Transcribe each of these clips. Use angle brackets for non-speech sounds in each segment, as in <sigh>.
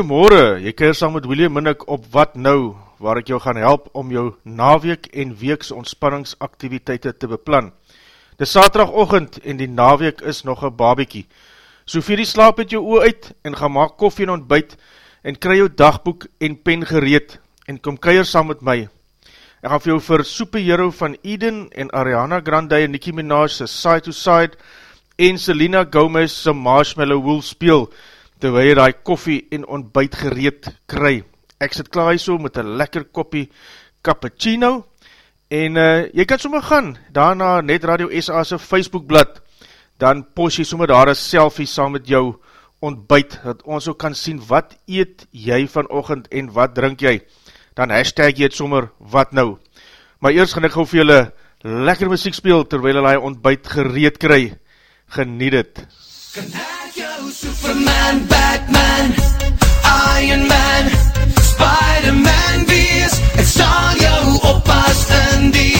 Goeiemôre, jy kuier saam met William Minnick op Wat Nou, waar ek jou gaan help om jou naweek en weeks ontspanningsaktiviteite te beplan. Dis saterdagochtend en die naweek is nog een babiekie. So vier die slaap met jou oor uit en ga maak koffie en ontbijt en kry jou dagboek en pen gereed en kom kuier saam met my. Ek gaan vir jou vir Super Hero van Eden en Ariana Grande en Nicki Minaj se Side to Side en Selena Gomez se Marshmallow Wool speel terwijl jy die koffie en ontbijt gereed kry. Ek sit klaar hier so met een lekker koppie cappuccino en uh, jy kan sommer gaan daarna Net Radio SA se Facebookblad dan post jy sommer daar een selfie saam met jou ontbijt, dat ons ook kan sien wat eet jy vanochtend en wat drink jy. Dan hashtag jy het sommer wat nou. Maar eers gaan ek gauw vir julle lekker muziek speel terwijl hy ontbijt gereed kry. Geniet het. Jou Superman, Batman, Iron Man, Spider-Man wees? Ek sal jou oppas in die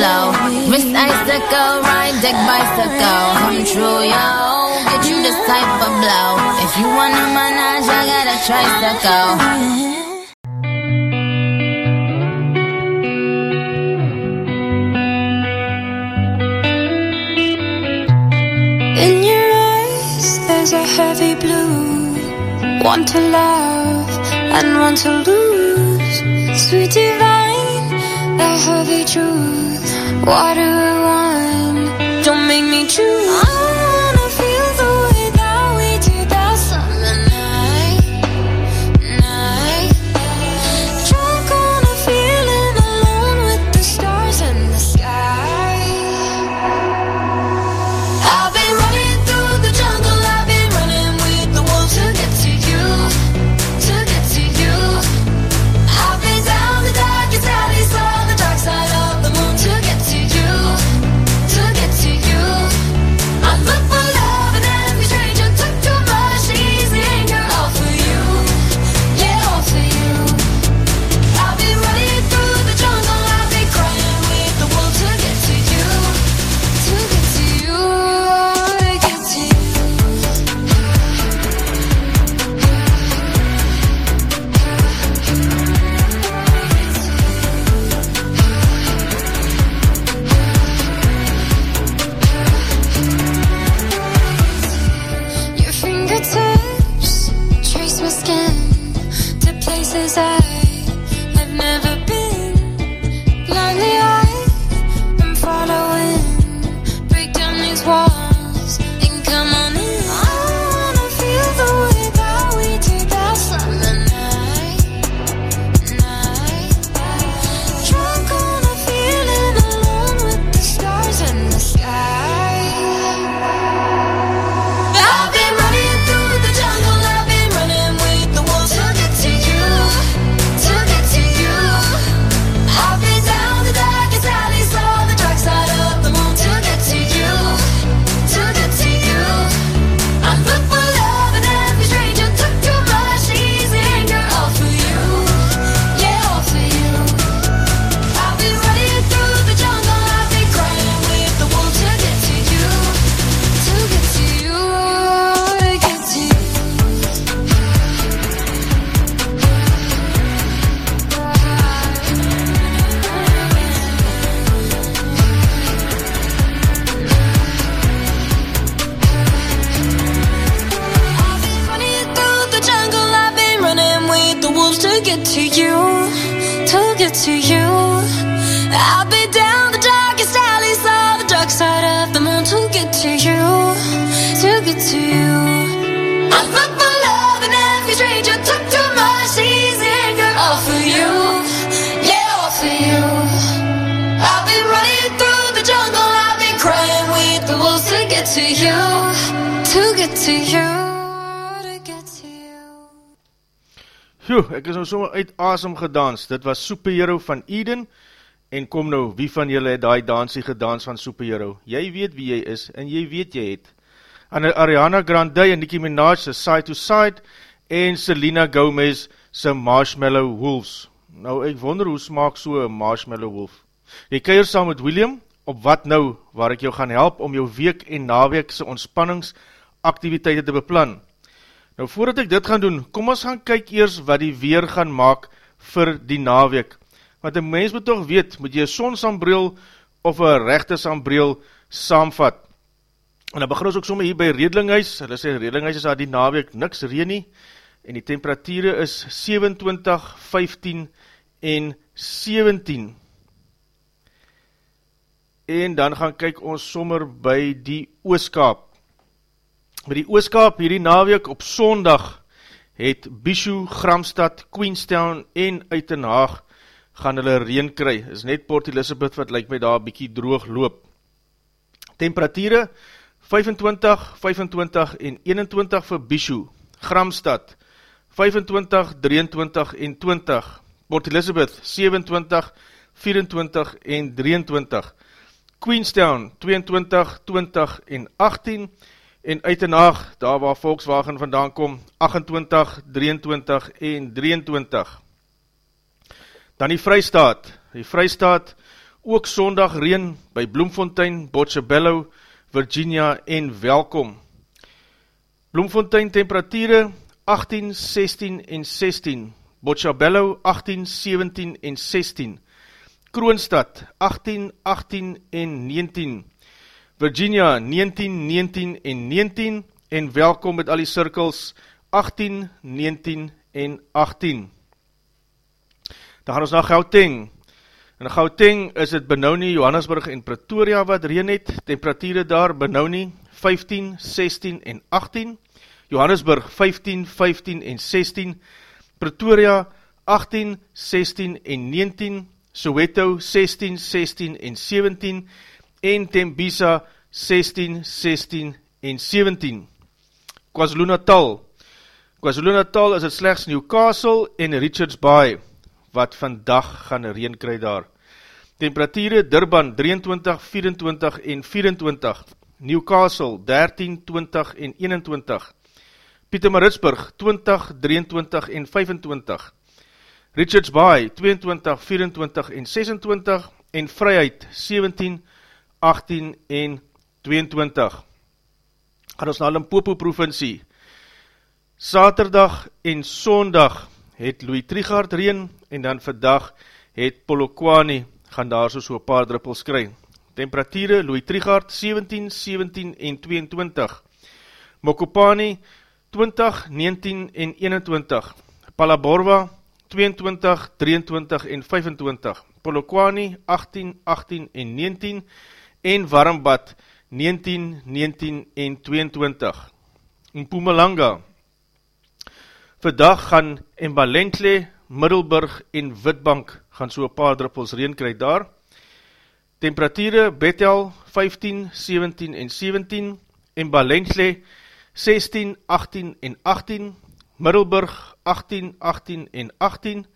flow. Wrist icicle, ride deck bicycle. Come true, yo. Get you this type of blow. If you wanna manage, I got a tricycle. In your eyes, there's a heavy blue. One to love and one to lose. Sweet divine, Heavy truth. Why do I want? Don't make me choose. Ek is nou sommer uit asem gedans. Dit was Superhero van Eden. En kom nou, wie van julle het die dansie gedans van Superhero? Jy weet wie jy is, en jy weet jy het. An Ariana Grande en Nicki Minaj se Side to Side, en Selena Gomez se Marshmallow Wolves. Nou, ek wonder hoe smaak so een Marshmallow Wolf. Jy keir saam met William op wat nou, waar ek jou gaan help om jou week en naweekse ontspanningsaktiviteite te beplan. Nou voordat ek dit gaan doen, kom ons gaan kyk eers wat die weer gaan maak vir die naweek. Want een mens moet toch weet, moet jy een sonsambreel of een rechte sambreel saamvat. En dan begin ons ook somme hier by Redlinghuis, hulle sê Redlinghuis is daar die naweek niks reen nie, en die temperatuurde is 27, 15 en 17. En dan gaan kyk ons sommer by die Ooskaap. By die Ooskaap hierdie naweek op sondag het Bishu, Gramstad, Queenstown en Uitenhaag gaan hulle reen kry. Is net Port Elizabeth wat lyk my daar bykie droog loop. Temperatuurde 25, 25 en 21 vir Bishu, Gramstad 25, 23 en 20, Port Elizabeth 27, 24 en 23, Queenstown 22, 20 en 18 en Uitenaag, daar waar Volkswagen vandaan kom, 28, 23 en 23. Dan die Vrystaat, die Vrystaat, ook sondag reen by Bloemfontein, Botshabello, Virginia en Welkom. Bloemfontein temperatuurde 18, 16 en 16, Botshabello 18, 17 en 16, Kroonstad 18, 18 en 19, Virginia 19, 19 en 19 en Welkom met al die cirkels 18, 19 en 18. Dan gaan ons na Gauteng. In Gauteng is het Benoni, Johannesburg en Pretoria wat reen het. Temperatuurde daar Benoni 15, 16 en 18. Johannesburg 15, 15 en 16. Pretoria 18, 16 en 19. Soweto 16, 16 en 17. En Tembisa 16, 16 en 17. KwaZulu Natal. KwaZulu Natal is het slechts Newcastle en Richards Bay wat vandag gaan reen kry daar. Temperatuurde Durban 23, 24 en 24, Newcastle 13, 20 en 21, Pietermaritzburg 20, 23 en 25, Richards Bay 22, 24 en 26 en Vryheid 17, 18 en 22. Gaan ons na Limpopo provincie. Saterdag en Sondag het Louis Trigard reen en dan vandag het Polokwane gaan daar so so paar druppels kry. Temperatuurde Louis Trigard 17, 17 en 22. Mokopani 20, 19 en 21. Palaborwa 22, 23 en 25. Polokwane 18, 18 en 19 en Warmbad 19, 19 en 22. Mpumalanga Vandag gaan Mbalenkle, Middelburg en Witbank gaan so paar druppels reen kry daar. Temperatuurde Bethel 15, 17 en 17, Mbalenkle 16, 18 en 18, Middelburg 18, 18 en 18,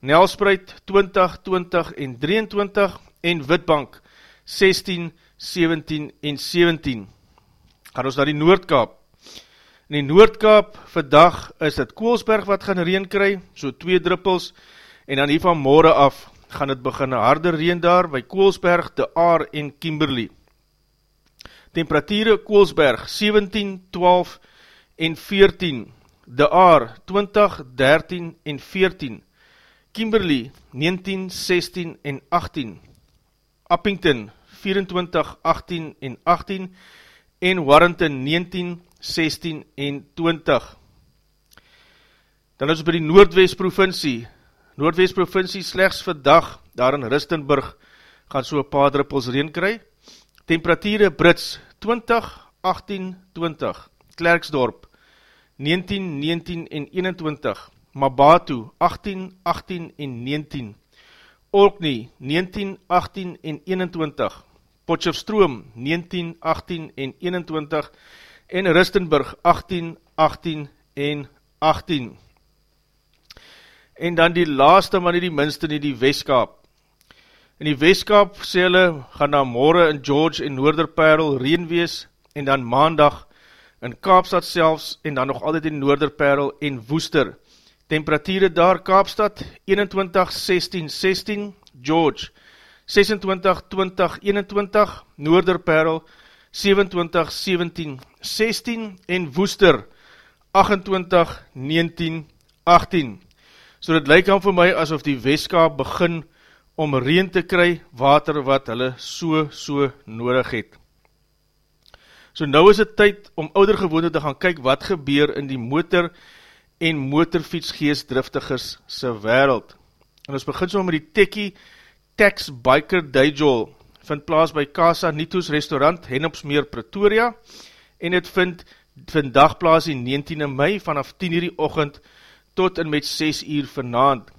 Nelspreid 20, 20 en 23 en Witbank 16, 17 en 17. Gaan ons naar die Noordkaap. In die Noordkaap vandag is het Koolsberg wat gaan reen kry, so twee druppels, en dan hier van morgen af gaan het begin harde reen daar by Koolsberg, De Aar en Kimberley. Temperatuurde Koolsberg 17, 12 en 14, De Aar 20, 13 en 14, Kimberley 19, 16 en 18, Uppington 24, 18 en 18 en Warrington 19, 16 en 20. Dan is by die Noordwest provincie, Noordwest provincie slechts vandag, daar in Ristenburg, gaan so paar druppels reen kry. Temperatuurde Brits, 20, 18, 20. Klerksdorp, 19, 19 en 21. Mabatu, 18, 18 en 19. Orkney, 19, 18 en 21. Potchefstroom, 19, 18 en 21 en Rustenburg 18, 18 en 18. En dan die laaste, maar nie die minste nie, die Westkaap. In die Westkaap sê hulle, gaan na morgen in George en Noorderperl reen wees, en dan maandag in Kaapstad selfs, en dan nog altyd in Noorderperl en Woester. Temperatuurde daar Kaapstad 21, 16, 16, George 26, 20, 21, Noorderperl 27, 17, 16 en Woester 28, 19, 18. So dit lyk aan vir my asof die Weska begin om reen te kry, water wat hulle so, so nodig het. So nou is het tyd om ouder gewoonte te gaan kyk wat gebeur in die motor motorfietsgeestdriftigers sy wereld. En ons begin so met die Tekkie Tax Biker Dijol, vind plaas by Casa Nitos restaurant Hennopsmeer Pretoria en het vind vandag plaas die 19e mei vanaf 10 uur die ochend tot en met 6 uur vanavond.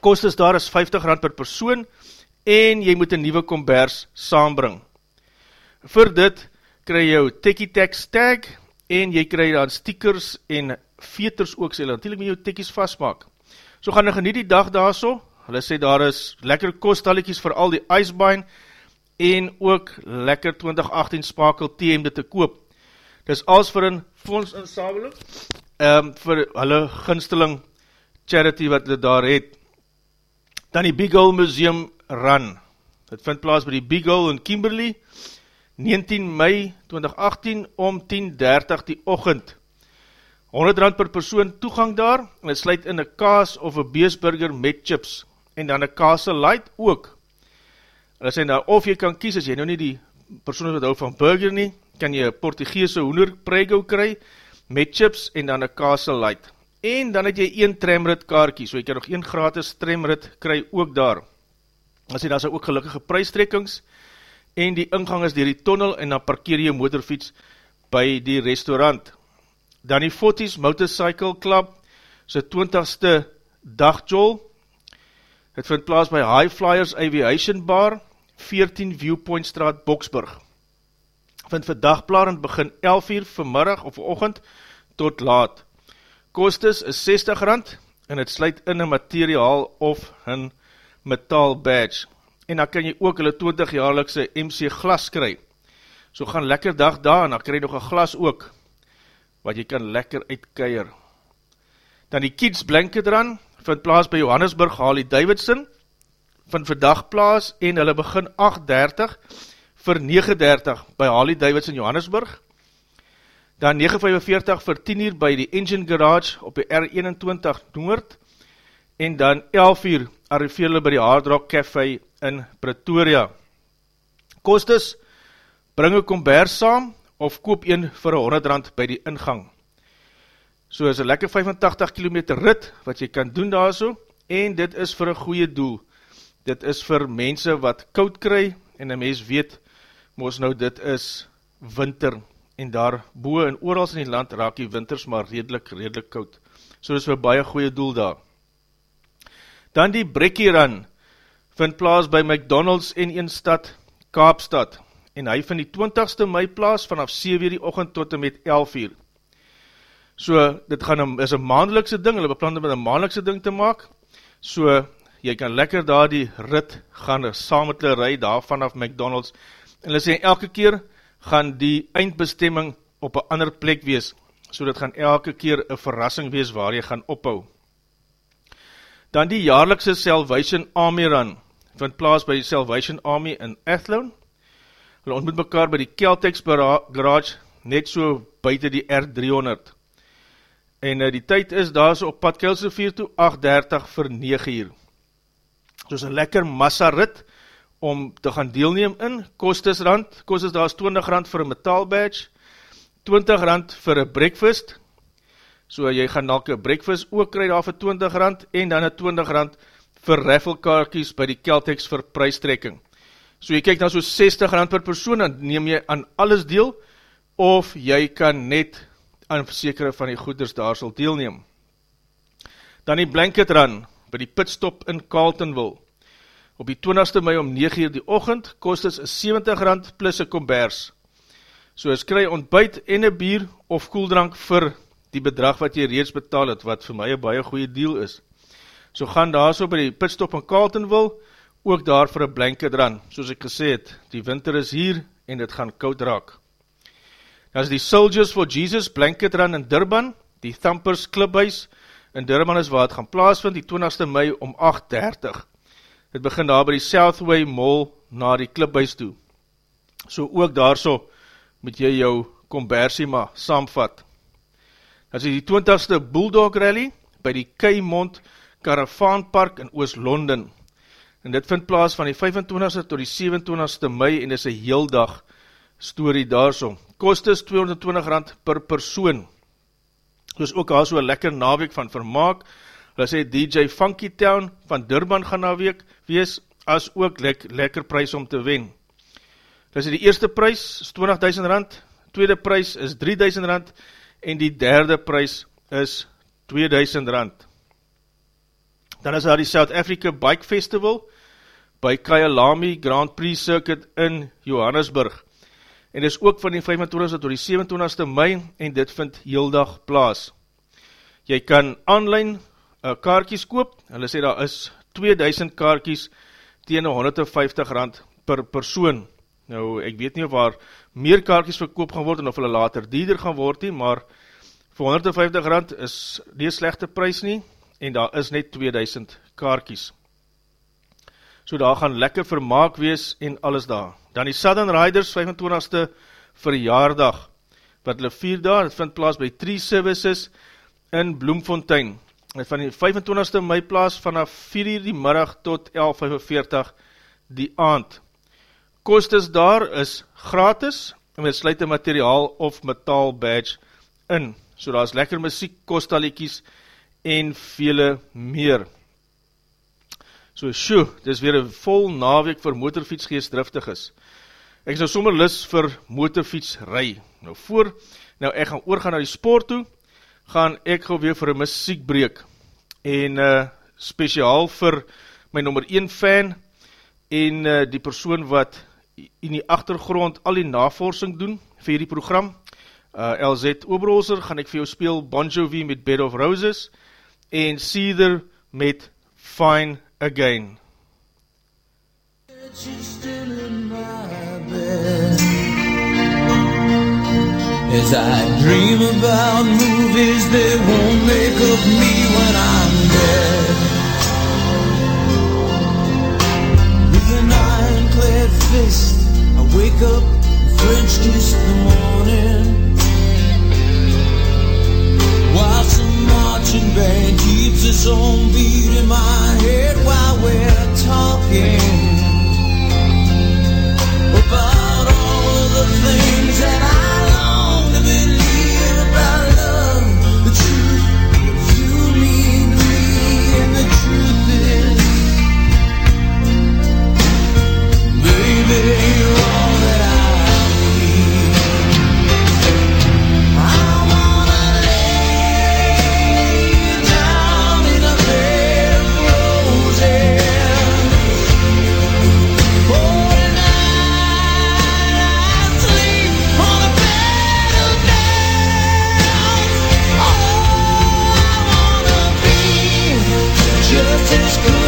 Kost is daar is 50 rand per persoon en jy moet een nieuwe kombers saambring. Voor dit kry jou Tekkie Tax tag en jy kry dan stickers en veters ook sê, natuurlijk met jou tekkies vastmaak. So gaan nou geniet die dag daar so, hulle sê daar is lekker kostalletjies vir al die icebine en ook lekker 2018 spakel thee om dit te koop. Dis als vir een fonds insameling, um, vir hulle ginsteling charity wat hulle daar het. Dan die Beagle Museum Run, dit vind plaas by die Beagle in Kimberley, 19 mei 2018 om 10.30 die ochend. 100 rand per persoon toegang daar, en het sluit in een kaas of een beesburger met chips, en dan een kaase light ook. Hulle sê nou, of jy kan kies, as jy nou nie die persoon wat hou van burger nie, kan jy een Portugese hoender prego kry, met chips en dan een kaase light. En dan het jy een tramrit kaartje, so jy kan nog een gratis tramrit kry ook daar. As jy daar sy ook gelukkige prijstrekkings, en die ingang is dier die tunnel en dan parkeer jy motorfiets by die restaurant. Dan die Foties Motorcycle Club, sy 20ste dagjol, het vind plaas by High Flyers Aviation Bar, 14 Viewpoint Straat, Boksburg. Vind vir dagplaar en begin 11 uur vanmiddag of ochend tot laat. Kostes is 60 rand en het sluit in een materiaal of een metaal badge en dan kan jy ook hulle 20 jaarlikse MC glas kry. So gaan lekker dag daar en dan kry jy nog een glas ook, wat jy kan lekker uitkeier. Dan die Kids Blanket Run, vind plaas by Johannesburg Harley Davidson, vind vandag plaas en hulle begin 8.30 vir 9.30 by Harley Davidson Johannesburg, dan 9.45 vir 10 uur by die Engine Garage op die R21 Noord, en dan 11 uur arriveer hulle by die Hard Rock Café in Pretoria. Kostes, bring een kombers saam of koop een vir 100 rand by die ingang. So is een lekker 85 km rit wat jy kan doen daar so en dit is vir een goeie doel. Dit is vir mense wat koud kry en een mens weet, moos nou dit is winter en daar boe en oorals in die land raak die winters maar redelijk, redelijk koud. So is vir baie goeie doel daar. Dan die Brekkie Run vind plaas by McDonald's en een stad, Kaapstad, en hy vind die 20ste mei plaas vanaf 7 uur die ochend tot en met 11 uur. So, dit gaan een, is een maandelikse ding, hulle beplan om een maandelikse ding te maak, so, jy kan lekker daar die rit gaan saam met hulle rij daar vanaf McDonald's, en hulle sê elke keer gaan die eindbestemming op een ander plek wees, so dit gaan elke keer een verrassing wees waar jy gaan ophou. Dan die jaarlikse Salvation Army Run, vind plaas by die Salvation Army in Athlone. Hulle ontmoet mekaar by die Celtex Garage, net so buiten die R300. En uh, die tyd is daar so op pad Kelse 4 toe, 8.30 vir 9 uur. So is een lekker massa rit om te gaan deelneem in, kostes rand, kostes daar is 20 rand vir een metaal badge, 20 rand vir een breakfast, so jy gaan dalk een breakfast ook kry daar vir 20 rand, en dan een 20 rand vir rafflekaarkies by die Celtex vir prijstrekking. So jy kyk nou so 60 rand per persoon, dan neem jy aan alles deel, of jy kan net aan versekere van die goeders daar sal deelneem. Dan die blanket run, by die pitstop in Carltonville. Op die 20ste mei om 9 uur die ochend, kost is 70 rand plus een kombers. So is kry ontbijt en een bier of koeldrank vir die bedrag wat jy reeds betaal het, wat vir my een baie goeie deal is. So gaan daar so by die pitstop in Carltonville, ook daar vir een blanket run, soos ek gesê het, die winter is hier en dit gaan koud raak. Dan is die Soldiers for Jesus blanket run in Durban, die Thumpers Clubhuis in Durban is waar het gaan plaasvind, die 20ste mei om 8.30. dit begin daar by die Southway Mall na die klipbuis toe. So ook daar so moet jy jou conversie maar saamvat. Dat is die 20ste Bulldog Rally by die Keimond Caravan Park in Oost-London. En dit vind plaas van die 25ste tot die 27ste mei en is een heel dag story daar so. Kost is 220 rand per persoon. Dus ook al so een lekker naweek van vermaak, hulle sê DJ Funky Town van Durban gaan na week wees, as ook lek, lekker prijs om te wen. Hulle sê die eerste prijs is 20.000 rand, tweede prijs is 3.000 rand, en die derde prijs is 2.000 rand. Dan is daar die South Africa Bike Festival, by Kyalami Grand Prix Circuit in Johannesburg, en is ook van die 25 tot die 27ste mei, en dit vind heel dag plaas. Jy kan online uh, kaartjes koop, hulle sê daar is 2000 kaartjes tegen 150 rand per persoon. Nou, ek weet nie of waar meer kaartjes verkoop gaan word en of hulle later dieder gaan word nie, maar vir 150 rand is die slechte prijs nie en daar is net 2000 kaartjes. So daar gaan lekker vermaak wees en alles daar. Dan die Southern Riders 25ste verjaardag, wat hulle vier daar, het vind plaas by 3 services in Bloemfontein van die 25ste mei plaas vanaf 4 uur die middag tot 11.45 die aand. Kostes daar is gratis en het sluit een materiaal of metaal badge in. So daar is lekker muziek, kostaliekies en vele meer. So sjoe, dit is weer een vol naweek vir motorfiets geestdriftig is. Ek is nou sommer lis vir motorfiets ry. Nou voor, nou ek gaan oorgaan na die sport toe, gaan ek gauw weer vir een muziekbreek en uh, speciaal vir my nummer 1 fan en uh, die persoon wat in die achtergrond al die navorsing doen vir die program uh, LZ Oberholzer gaan ek vir jou speel Bon Jovi met Bed of Roses en Cedar met Fine Again. As I dream about movies that won't make up me when I'm dead. With an ironclad fist I wake up French kiss the morning marching band keeps its own beat in my head while we're talking about all of the things that I long to believe about love, the truth, you, me, me, and the truth is, baby. just go.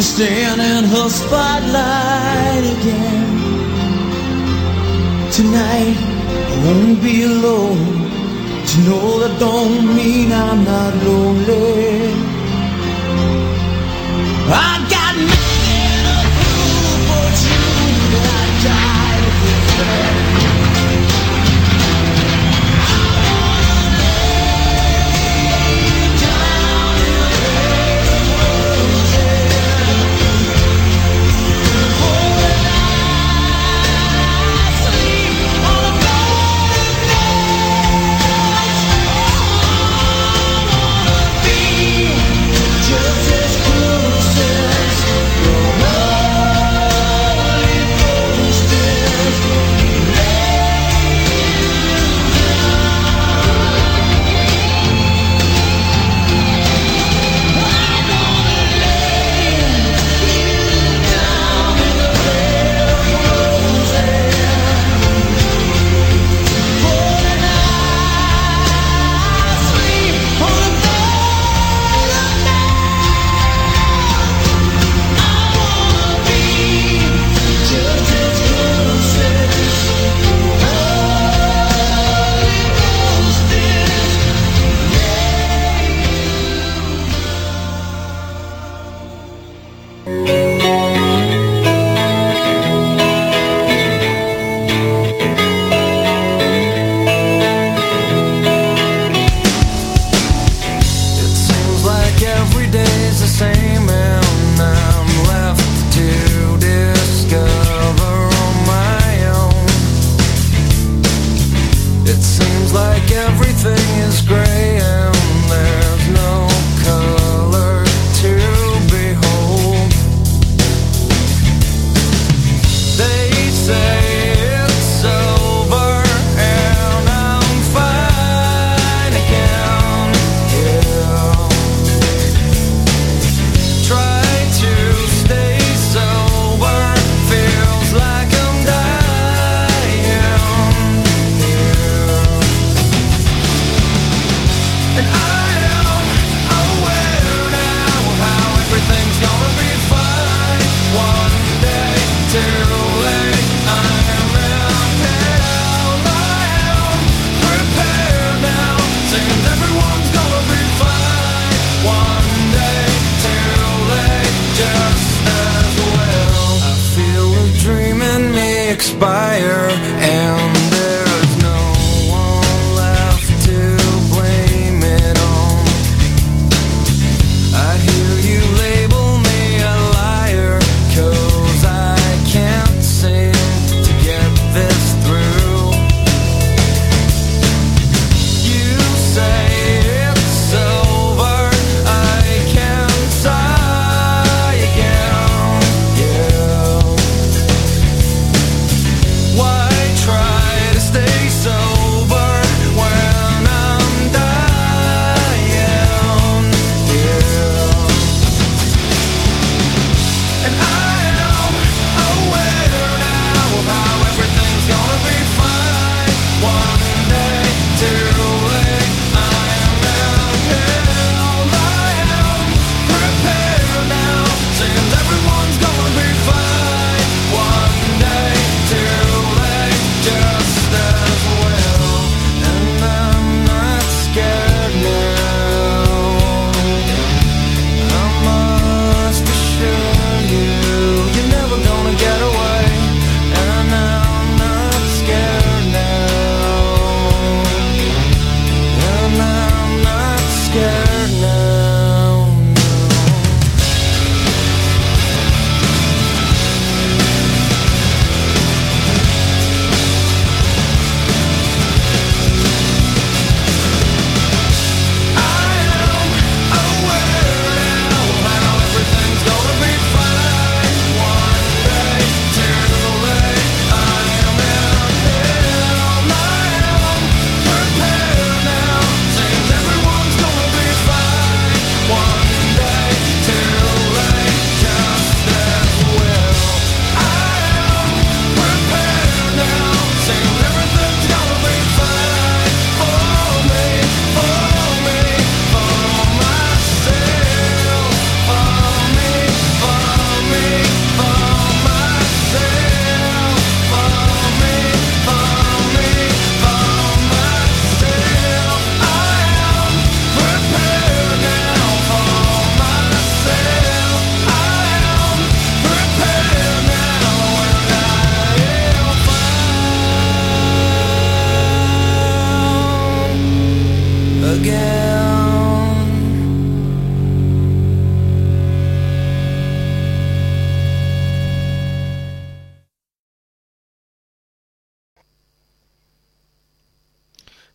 To stand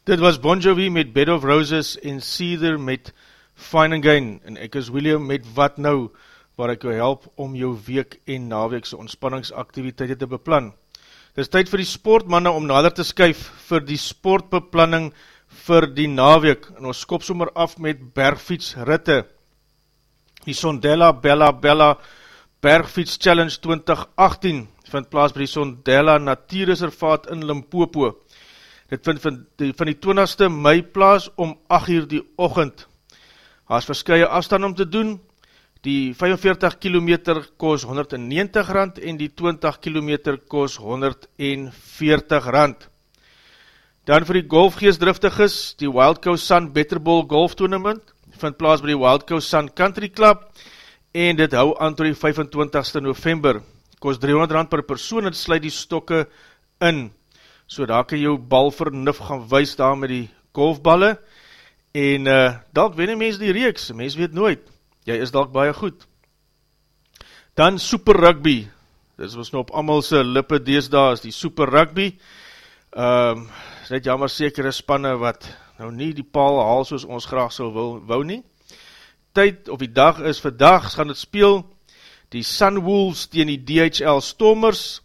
Dit was Bon Jovi met Bed of Roses en Cedar met Fine and Gain en ek is William met Wat Nou waar ek jou help om jou week en naweekse ontspanningsaktiviteite te beplan. Dit is tyd vir die sportmanne om nader te skuif vir die sportbeplanning vir die naweek en ons skop sommer af met bergfietsritte. Die Sondela Bella Bella Bergfiets Challenge 2018 vind plaas by die Sondela Natuurreservaat in Limpopo. Dit vind van die, van die 20ste mei plaas om 8 uur die ochend. Daar is verskye afstand om te doen. Die 45 km koos 190 rand en die 20 km koos 140 rand. Dan vir die golfgeestdriftiges, die Wild Coast Sun Better Ball Golf Tournament, vind plaas by die Wild Coast Sun Country Club en dit hou aan tot die 25ste november. Koos 300 rand per persoon en sluit die stokke in so daar kan jou bal vernuf gaan wees daar met die golfballe, en uh, dalk wen die mens die reeks, mens weet nooit, jy is dalk baie goed. Dan Super Rugby, dit was nou op amalse lippe dees daar, is die Super Rugby, um, is net jammer sekere spanne wat nou nie die paal haal soos ons graag sal wil, wou nie. Tyd of die dag is vandag, gaan het speel, die Sunwolves tegen die DHL Stormers,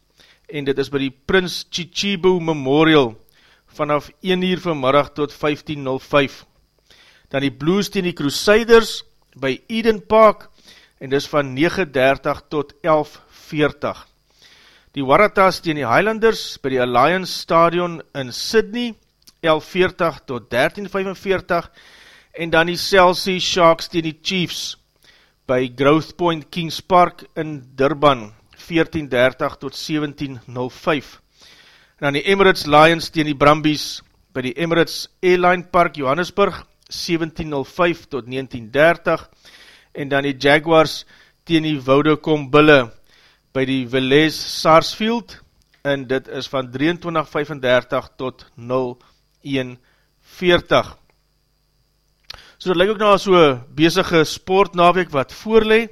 en dit is by die Prins Chichibu Memorial vanaf 1 uur vanmiddag tot 15.05. Dan die Blues teen die Crusaders by Eden Park en dit is van 9.30 tot 11.40. Die Waratahs teen die Highlanders by die Alliance Stadion in Sydney 11.40 tot 13.45 en dan die Chelsea Sharks teen die Chiefs by Growth Point Kings Park in Durban 14.30 tot 17.05. En dan die Emirates Lions teen die Brumbies by die Emirates Airline Park Johannesburg 17.05 tot 19.30 en dan die Jaguars teen die Woudekom Bulle by die Velez Sarsfield en dit is van 23.35 tot 0.41. So dit lyk ook nou so bezige sportnaweek wat voorlee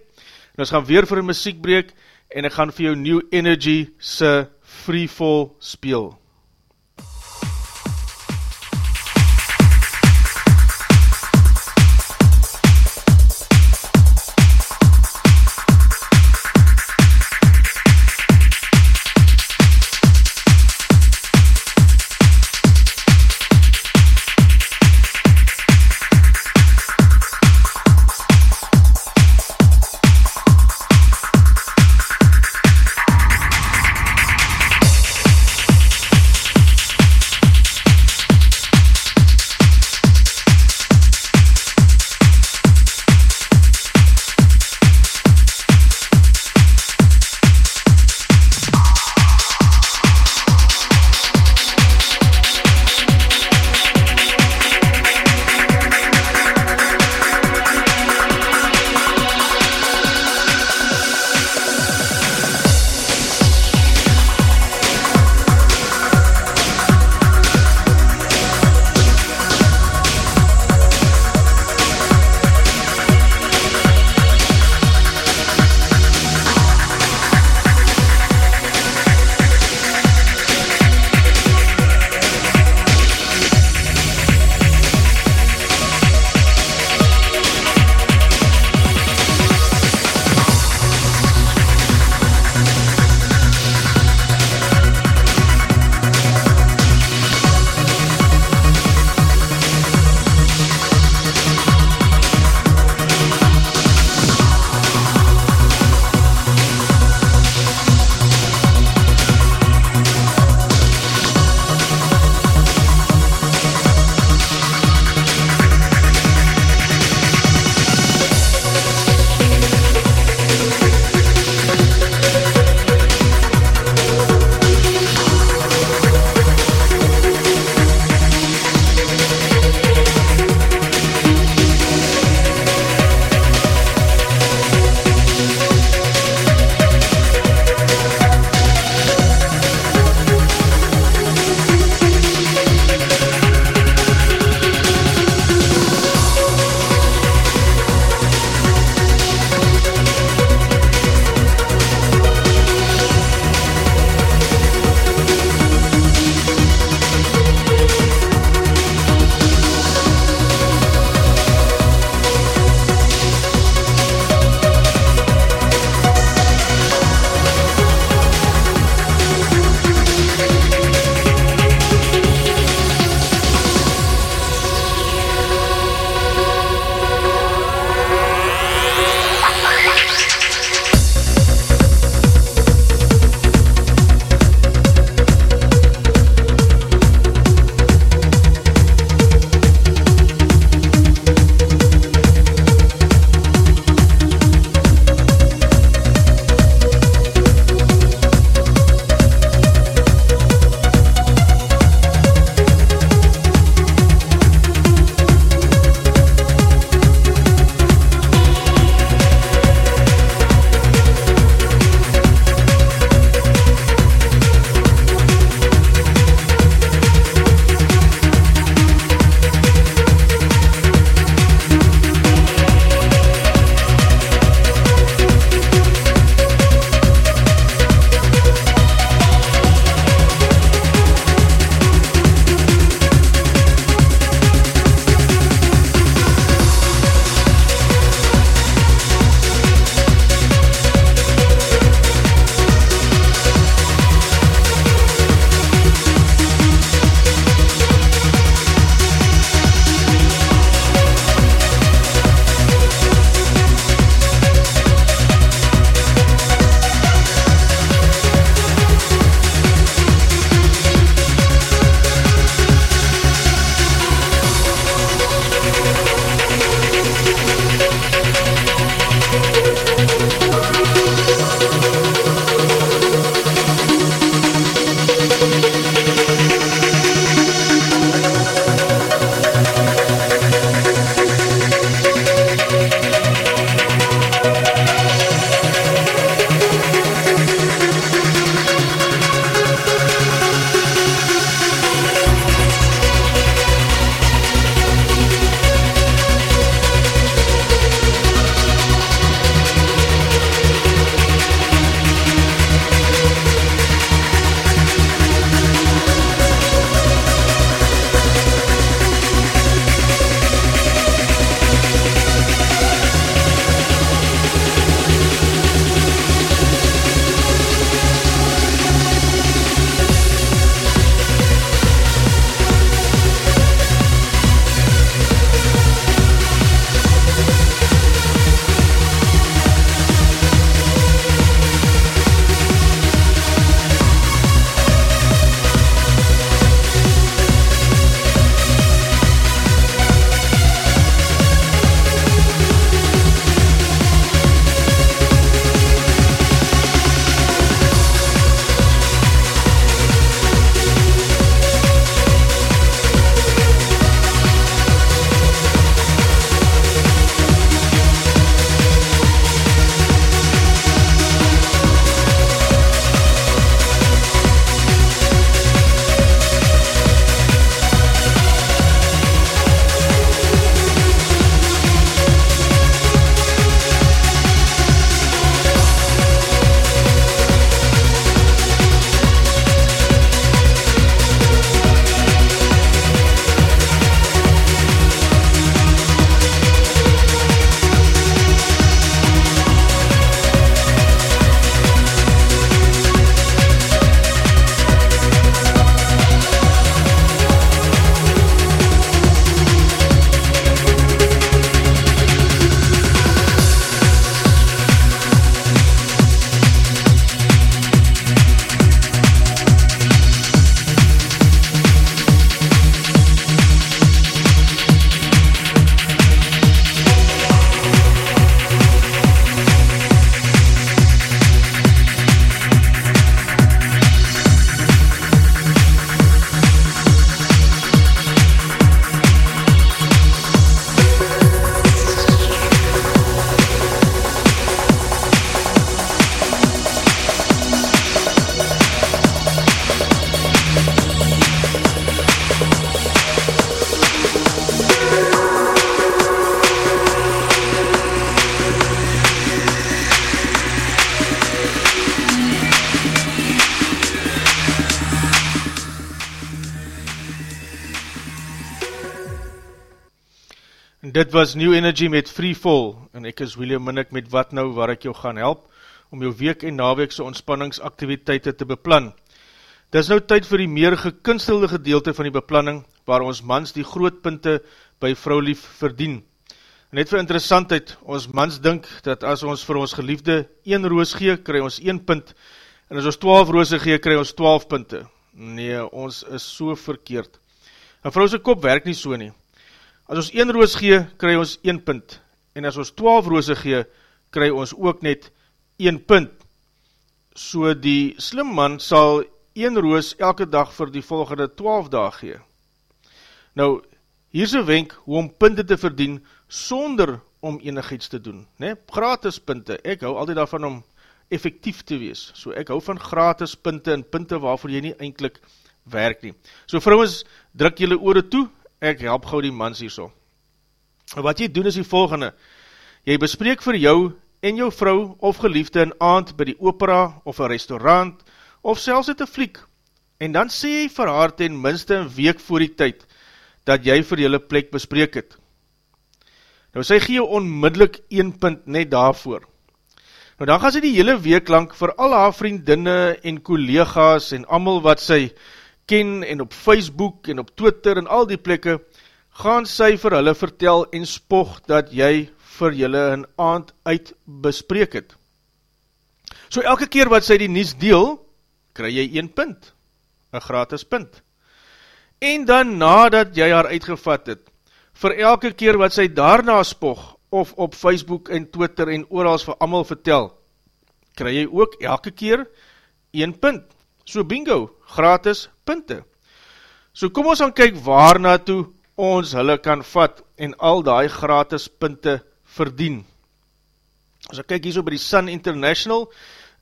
en ons gaan weer vir een muziekbreek en ek gaan vir jou New Energy se Freefall speel. Dit was New Energy met Free Fall, en ek is William Minnick met Wat Nou, waar ek jou gaan help, om jou week en naweekse ontspanningsaktiviteite te beplan. Dit is nou tyd vir die meer gekunstelde gedeelte van die beplanning, waar ons mans die grootpunte by vrouwlief verdien. Net vir interessantheid, ons mans dink dat as ons vir ons geliefde 1 roos gee, kry ons 1 punt, en as ons 12 roose gee, kry ons 12 punte. Nee, ons is so verkeerd. En vrouwse kop werk nie so nie. As ons 1 roos gee, kry ons 1 punt, en as ons 12 roose gee, kry ons ook net 1 punt. So die slim man sal 1 roos elke dag vir die volgende 12 dag gee. Nou, hier is een wenk hoe om punte te verdien sonder om enig iets te doen. Ne? Gratis punte, ek hou altyd daarvan om effectief te wees. So ek hou van gratis punte en punte waarvoor jy nie eindelijk werk nie. So vrouwens, druk jylle oore toe, ek help gauw die mans hier so. Wat jy doen is die volgende, jy bespreek vir jou en jou vrou of geliefde in aand by die opera of een restaurant of selfs het een fliek en dan sê jy vir haar ten minste een week voor die tyd dat jy vir jylle plek bespreek het. Nou sy gee jou onmiddellik 1 punt net daarvoor. Nou dan gaan sy die hele week lang vir al haar vriendinne en collega's en amal wat sy ken en op Facebook en op Twitter en al die plekke, gaan sy vir hulle vertel en spog dat jy vir julle een aand uit bespreek het. So elke keer wat sy die nies deel, kry jy 1 punt, een gratis punt. En dan nadat jy haar uitgevat het, vir elke keer wat sy daarna spog, of op Facebook en Twitter en oorals vir amal vertel, kry jy ook elke keer 1 punt. So bingo, gratis punte. So kom ons gaan kyk waarna toe ons hulle kan vat en al die gratis punte verdien. As ek kyk hier so by die Sun International,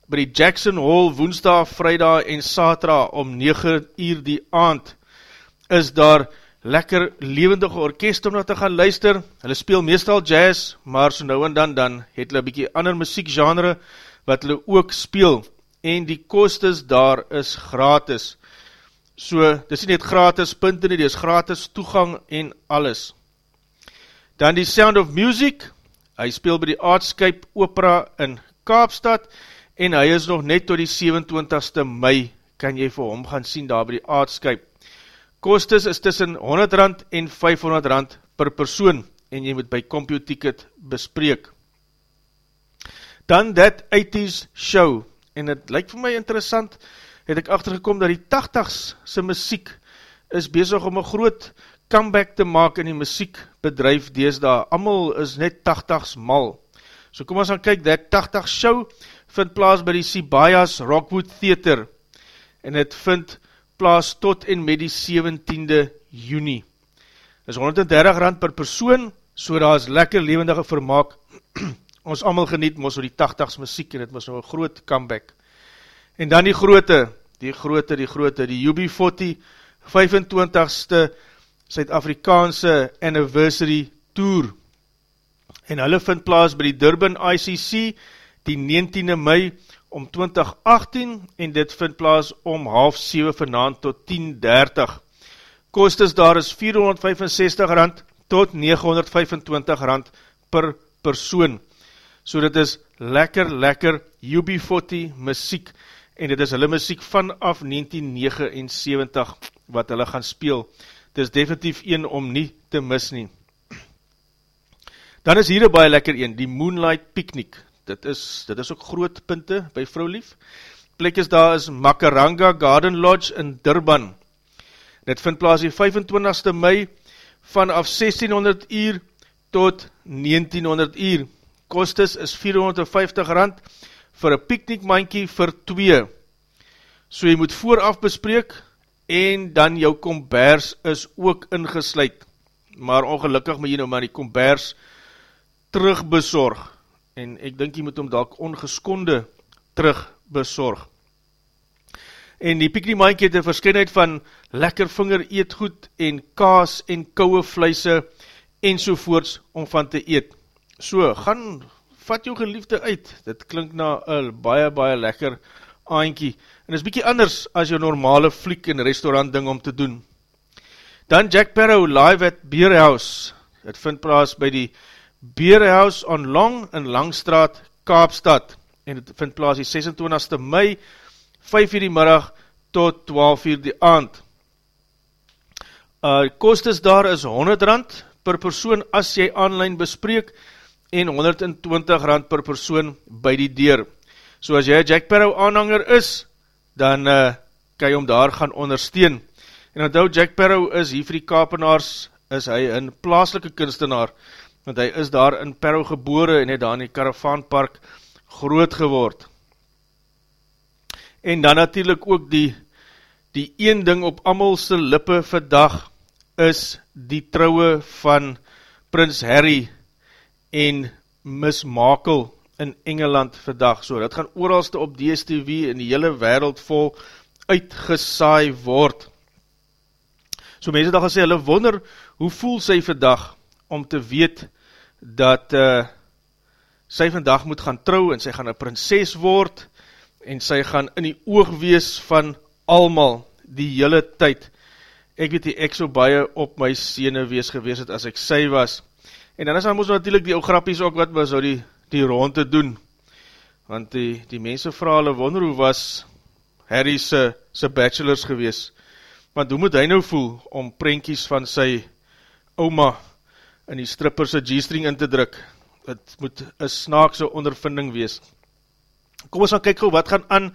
by die Jackson Hall woensdag, vrijdag en satra om 9 uur die aand, is daar lekker levendige orkest om na te gaan luister. Hulle speel meestal jazz, maar so nou en dan, dan het hulle bykie ander muziekgenre wat hulle ook speel. En die kostes daar is gratis. So, dis nie net gratis punte nie, dis gratis toegang en alles. Dan die Sound of Music, hy speel by die Artscape Opera in Kaapstad, en hy is nog net tot die 27ste mei, kan jy vir hom gaan sien daar by die Artscape. Kostes is tussen 100 rand en 500 rand per persoon, en jy moet by CompuTicket bespreek. Dan That 80s Show, en het lyk vir my interessant, het ek achtergekom dat die 80s sy muziek is bezig om een groot comeback te maak in die muziekbedrijf deesdaar. Amal is net 80s mal. So kom ons gaan kyk, dat 80s show vind plaas by die Sibayas Rockwood Theater en het vind plaas tot en met die 17de juni. Is 130 rand per persoon, so daar is lekker levendige vermaak. <clears throat> ons allemaal geniet moos oor die 80s muziek en het was nou een groot comeback. En dan die grote, die grote, die grote, die UB40 25ste Suid-Afrikaanse Anniversary Tour. En hulle vind plaas by die Durban ICC die 19e mei om 2018 en dit vind plaas om half 7 vanavond tot 10.30. Kostes daar is 465 rand tot 925 rand per persoon. So dit is lekker, lekker UB40 muziek en dit is hulle muziek vanaf 1979 wat hulle gaan speel. Dit is definitief een om nie te mis nie. Dan is hier een baie lekker een, die Moonlight Picnic. Dit is, dit is ook groot punte by vrouwlief. Plekjes daar is Makaranga Garden Lodge in Durban. Dit vind plaas die 25ste mei vanaf 1600 uur tot 1900 uur. Kostes is 450 rand vir een piknikmankie vir 2. So jy moet vooraf bespreek en dan jou kombers is ook ingesluid. Maar ongelukkig moet jy nou maar die kombers terugbezorg. En ek dink jy moet hom dalk ongeskonde terugbezorg. En die piknikmankie het een verschynheid van lekker vinger eetgoed en kaas en kouwe vleise en sovoorts om van te eet. So, gaan vat jou geliefde uit, dit klink na een baie, baie lekker aankie, en is bykie anders as jou normale fliek en restaurant ding om te doen. Dan Jack Barrow live at Beer House, het vind plaas by die Beerhuis on Long in Langstraat, Kaapstad, en het vind plaas die 26ste mei, 5 uur die middag tot 12 uur die aand. Uh, kostes daar is 100 rand per persoon as jy online bespreek, 120 rand per persoon by die deur. So as jy Jack Parrow aanhanger is, dan uh, kan jy om daar gaan ondersteun. En onthou Jack Parrow is hier vir die kapenaars, is hy een plaaslike kunstenaar, want hy is daar in Parrow gebore en het daar in die Caravanpark groot geword. En dan natuurlijk ook die, die een ding op amalse lippe vandag is die trouwe van Prins Harry en Miss Makel in Engeland vandag. So, dat gaan ooralste op DSTV in die hele wereld vol uitgesaai word. So mense dag gesê, hulle wonder, hoe voel sy vandag om te weet dat uh, sy vandag moet gaan trou en sy gaan een prinses word en sy gaan in die oog wees van almal die hele tyd. Ek weet die ek so baie op my sene wees gewees het as ek sy was. En dan is dan moes natuurlijk die ou grappies ook wat was, die, die rond te doen. Want die, die mense vraag hulle wonder hoe was Harry sy, sy bachelors gewees. Want hoe moet hy nou voel om prentjies van sy oma in die stripper sy G-string in te druk? Het moet een snaakse ondervinding wees. Kom ons gaan kyk gauw wat gaan aan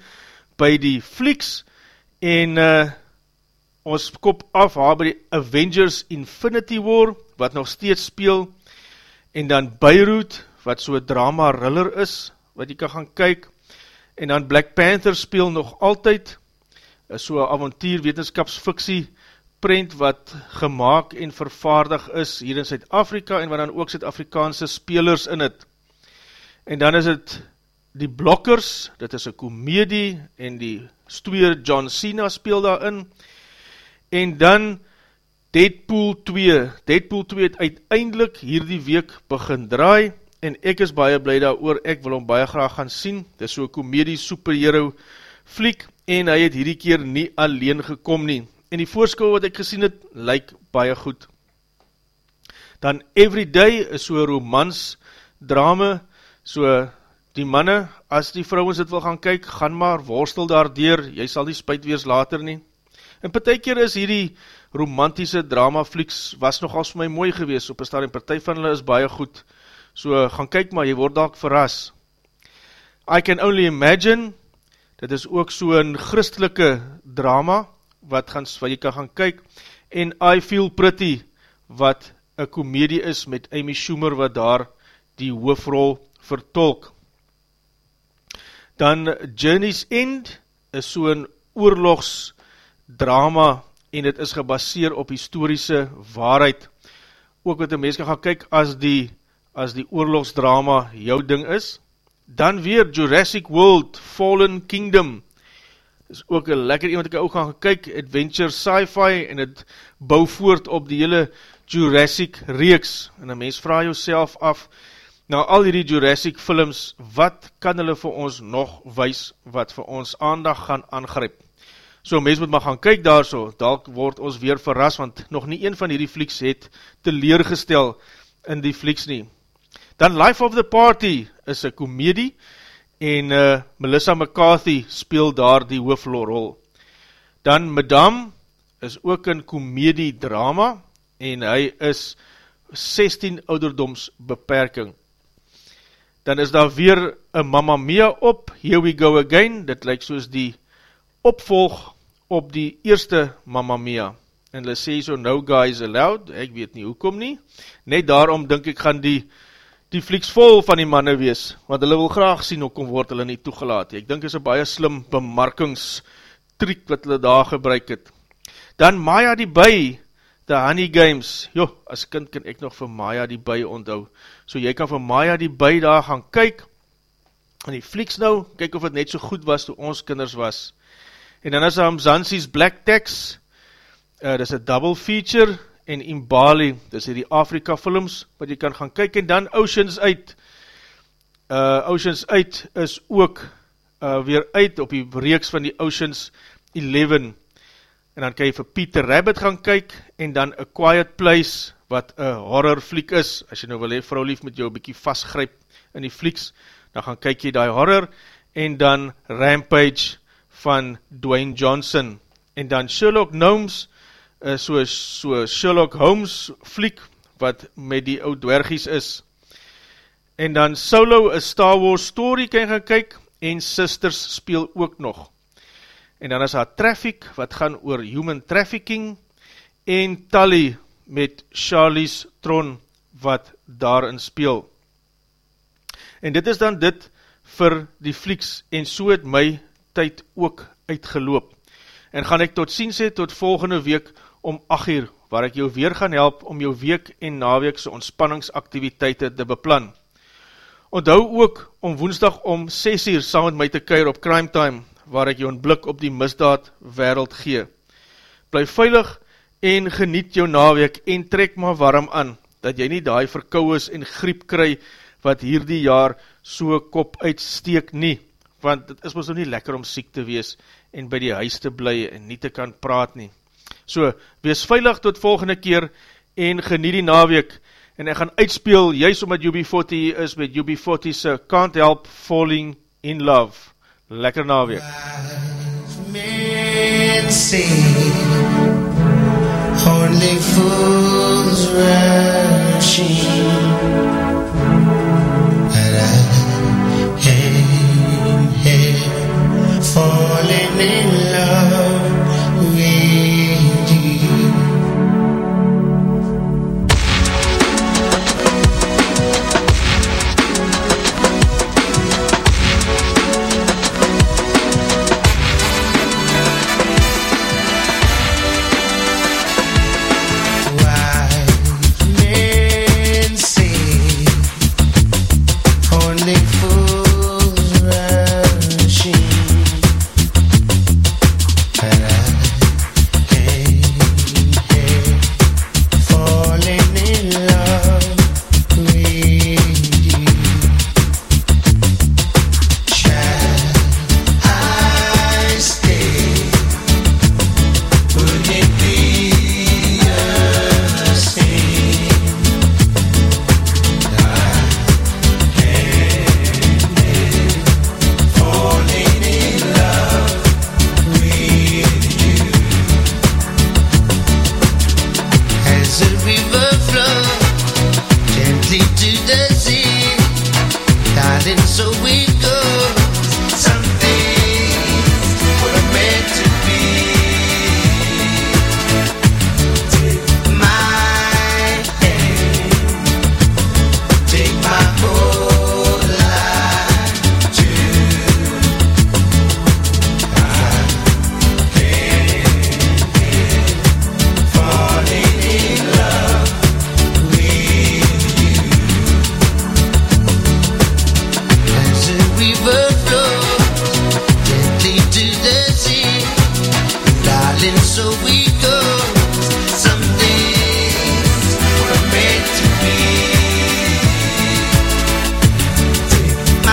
by die flieks en uh, ons kop af haar by die Avengers Infinity War wat nog steeds speel en dan Beirut, wat so drama riller is, wat jy kan gaan kyk, en dan Black Panther speel nog altyd, is so avontuur wetenskapsfiksie prent wat gemaakt en vervaardig is hier in Zuid-Afrika, en wat dan ook Zuid-Afrikaanse spelers in het. En dan is het die Blokkers, dit is een komedie, en die stoeer John Cena speel daarin, en dan Deadpool 2, Deadpool 2 het uiteindelik hierdie week begin draai, en ek is baie blij daar oor, ek wil hom baie graag gaan sien, dit is so'n komedie superhero fliek, en hy het hierdie keer nie alleen gekom nie, en die voorskou wat ek gesien het, lyk baie goed. Dan Everyday is so'n romans drame, so die manne, as die vrouwens dit wil gaan kyk, gaan maar worstel daar deur, jy sal die spuit weers later nie. En per keer is hierdie romantiese drama flieks was nogals vir my mooi gewees op een stadium, partij van hulle is baie goed, so gaan kyk maar, jy word dalk verras. I Can Only Imagine, dit is ook so een christelike drama, wat, gaan, wat jy kan gaan kyk, en I Feel Pretty, wat een komedie is met Amy Schumer, wat daar die hoofrol vertolk. Dan Journey's End, is so een oorlogsdrama, en het is gebaseer op historische waarheid. Ook wat die mens kan gaan kyk as die, as die oorlogsdrama jou ding is. Dan weer Jurassic World Fallen Kingdom. is ook een lekker iemand ek ook gaan kyk, adventure sci-fi, en het bou voort op die hele Jurassic reeks. En die mens vraag jou af, nou al die Jurassic films, wat kan hulle vir ons nog wees, wat vir ons aandag gaan aangryp? So mens moet maar gaan kyk daar so, dalk word ons weer verras, want nog nie een van hierdie flieks het teleergestel in die flieks nie. Dan Life of the Party is een komedie, en uh, Melissa McCarthy speel daar die hoofdrol. Dan Madame is ook een komedie drama, en hy is 16 ouderdoms beperking. Dan is daar weer een Mamma Mia op, Here We Go Again, dit lyk soos die opvolg op die eerste Mamma Mia, en hulle sê so, no guys allowed, ek weet nie hoekom nie, net daarom dink ek gaan die, die flieks vol van die manne wees, want hulle wil graag sien, hoekom word hulle nie toegelaat, ek dink is een baie slim bemarkingstrik wat hulle daar gebruik het. Dan Maya die Bui, The Honey Games, joh, as kind kan ek nog vir Maya die Bui onthou, so jy kan vir Maya die Bui daar gaan kyk, en die flieks nou, kyk of het net so goed was toe ons kinders was, En dan is daar Mzansi's Black Tex, uh, dit is een double feature, en Imbali, dit is die Afrika films, wat jy kan gaan kyk, en dan Oceans uit, uh, Oceans uit is ook uh, weer uit op die reeks van die Oceans 11, en dan kan jy vir Peter Rabbit gaan kyk, en dan A Quiet Place, wat een horror fliek is, as jy nou wil hee, vrou lief met jou bykie vastgryp in die flieks, dan gaan kyk jy die horror, en dan Rampage van Dwayne Johnson, en dan Sherlock Gnomes, uh, so, so Sherlock Holmes fliek, wat met die oud dwergies is, en dan Solo, a Star Wars story, kan gaan kyk, en Sisters speel ook nog, en dan is daar Traffic, wat gaan oor human trafficking, en Tully, met Charlize Tron, wat daarin speel, en dit is dan dit, vir die flieks, en so het my tyd ook uitgeloop, en gaan ek tot sien sê, tot volgende week, om 8 uur, waar ek jou weer gaan help, om jou week en naweekse ontspanningsaktiviteite te beplan, Onthou ook om woensdag om 6 uur saam met my te keir op Crime Time, waar ek jou een blik op die misdaad wereld gee. Bly veilig en geniet jou naweek en trek maar warm aan, dat jy nie die verkouwes en griep kry, wat hierdie jaar so kop uitsteek nie, want het is ons nou nie lekker om siek te wees en by die huis te bly en nie te kan praat nie. So, wees veilig tot volgende keer en geniet die naweek, en ek gaan uitspeel, juist omdat UB40 is met UB40 se Can't Help Falling in Love. Lekker naweek. Only fools rushing falling in love.